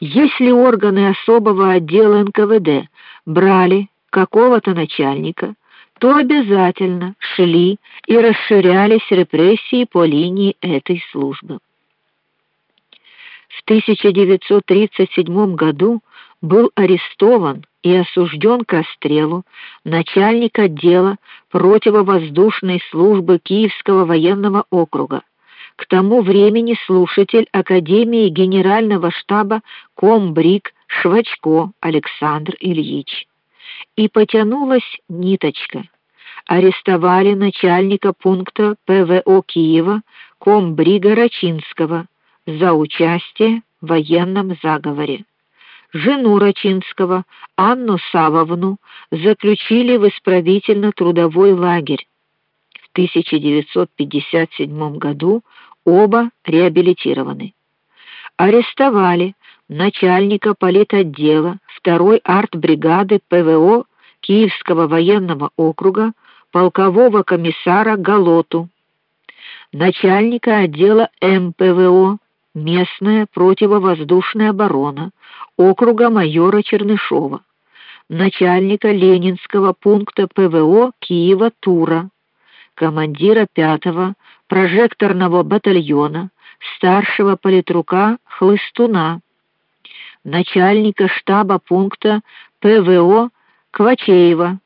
Если органы особого отдела НКВД брали какого-то начальника, то обязательно шли и расширялись репрессии по линии этой службы. В 1937 году был арестован и осужден к расстрелу начальник отдела противовоздушной службы Киевского военного округа. К тому времени слушатель Академии Генерального штаба Комбриг Швачко Александр Ильич. И потянулась ниточка. Арестовали начальника пункта ПВО Киева Комбрига Рачинского за участие в военном заговоре жену Рачинского, Анну Савовну, заключили в исправительно-трудовой лагерь. В 1957 году оба реабилитированы. Арестовали начальника политотдела второй артбригады ПВО Киевского военного округа полкового комиссара Галоту, начальника отдела МПВО местная противовоздушная оборона округа майора Чернышова, начальника Ленинского пункта ПВО Киева Тура, командира 5-го прожекторного батальона, старшего политрука Хлыстуна, начальника штаба пункта ПВО Квачеева,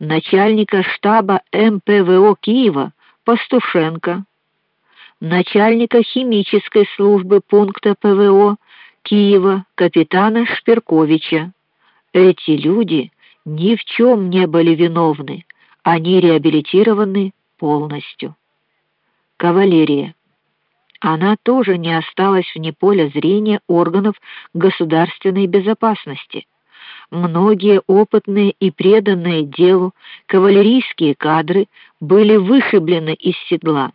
начальника штаба МПВО Киева Пастушенко, начальника химической службы пункта ПВО Киева капитана Шперковича. Эти люди ни в чем не были виновны, они реабилитированы полностью. Кавалерия. Она тоже не осталась вне поля зрения органов государственной безопасности. Многие опытные и преданные делу кавалерийские кадры были вышиблены из седла.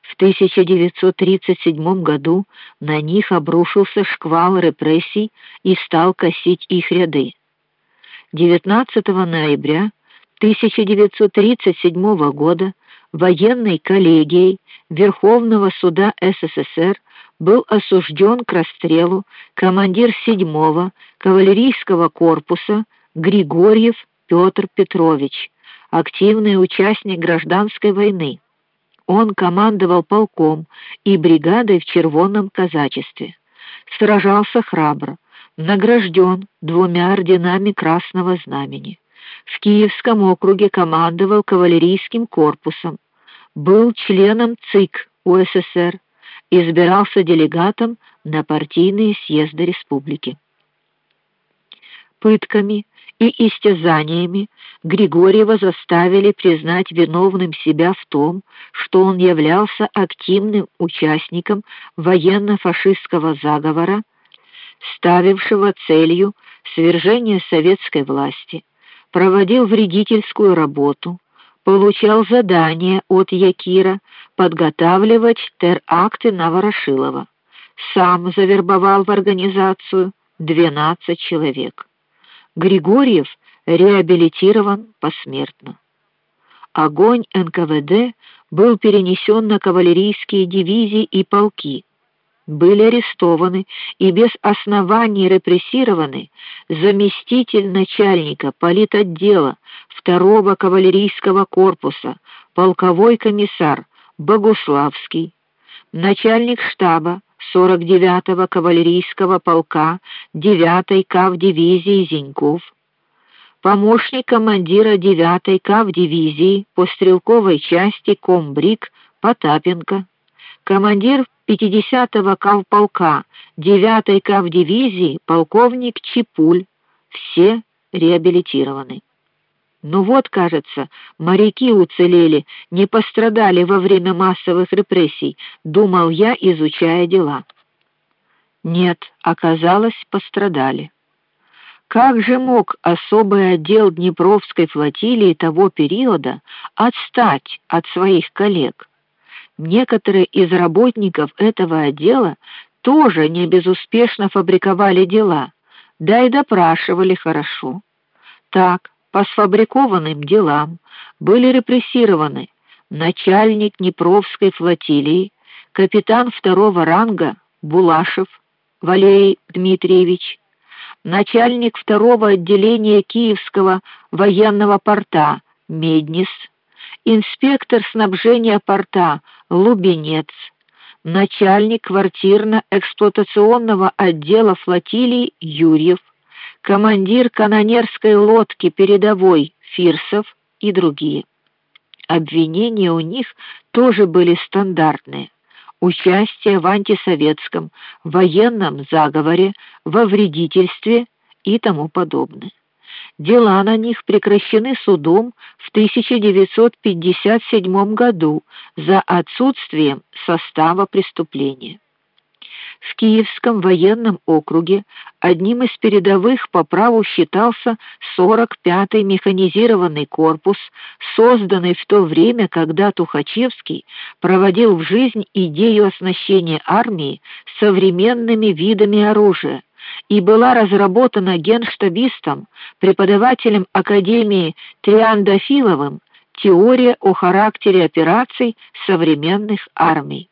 В 1937 году на них обрушился шквал репрессий и стал косить их ряды. 19 ноября 1937 года военной коллегией Верховного суда СССР был осужден к расстрелу командир 7-го кавалерийского корпуса Григорьев Петр Петрович, активный участник гражданской войны. Он командовал полком и бригадой в червонном казачестве. Сражался храбро, награжден двумя орденами Красного Знамени. В Киевском округе командовал кавалерийским корпусом, был членом ЦИК УССР, избирался делегатом на партийные съезды республики. Пытками и истязаниями Григорьева заставили признать виновным себя в том, что он являлся активным участником военно-фашистского заговора, ставившего целью свержение советской власти, проводил вредительскую работу, получал задания от Якира подготавливать теракты на Ворошилова. Сам завербовал в организацию 12 человек. Григорьев реабилитирован посмертно. Огонь НКВД был перенесен на кавалерийские дивизии и полки. Были арестованы и без оснований репрессированы заместитель начальника политотдела второго кавалерийского корпуса, полковой комиссар Богуславский, начальник штаба 49-го кавалерийского полка 9-й КАВ дивизии Зеньков, помощник командира 9-й КАВ дивизии по стрелковой части Комбриг Потапенко, командир 50-го КАВ полка 9-й КАВ дивизии полковник Чепуль, все реабилитированы. Ну вот, кажется, моряки уцелели, не пострадали во время массовых репрессий, думал я, изучая дела. Нет, оказалось, пострадали. Как же мог особый отдел Днепровской флотилии того периода отстать от своих коллег? Некоторые из работников этого отдела тоже не безуспешно фабриковали дела, да и допрашивали хорошо. Так, по сфабрикованным делам были репрессированы начальник Днепровской флотилии, капитан второго ранга Булашев, Валерий Дмитриевич, начальник второго отделения Киевского военного порта Меднис, инспектор снабжения порта Лубенец, начальник квартирно-эксплуатационного отдела флотилии Юрьев, командир канонерской лодки передовой Фирсов и другие. Обвинения у них тоже были стандартные: участие в антисоветском военном заговоре, во вредительстве и тому подобное. Дела на них прекращены судом в 1957 году за отсутствием состава преступления. В Киевском военном округе одним из передовых по праву считался 45-й механизированный корпус, созданный в то время, когда Тухачевский проводил в жизнь идею оснащения армии современными видами оружия и была разработана генштабистом, преподавателем Академии Триандафиловым теория о характере операций современных армий.